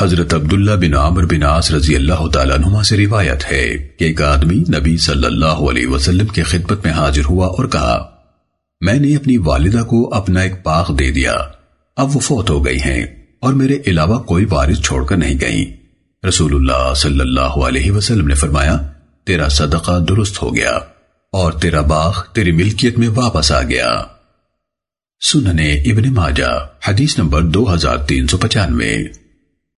حضرت عبداللہ بن عامر بن عاص رضی اللہ تعالیٰ عنہ سے روایت ہے کہ ایک آدمی نبی صلی اللہ علیہ وسلم کے خدمت میں حاضر ہوا اور کہا، میں نے اپنی والدہ کو اپنا ایک باغ دے دیا۔ اب وہ فوت ہو گئی ہیں اور میرے علاوہ کوئی وارث چھوڑ کر نہیں گئی رسول اللہ صلی اللہ علیہ وسلم نے فرمایا، تیرا صدقہ درست ہو گیا اور تیرا باغ تیری ملکیت میں واپس آ گیا۔ سننے ابن ماجہ، حدیث نمبر دو ہزار تین سو پچانوے۔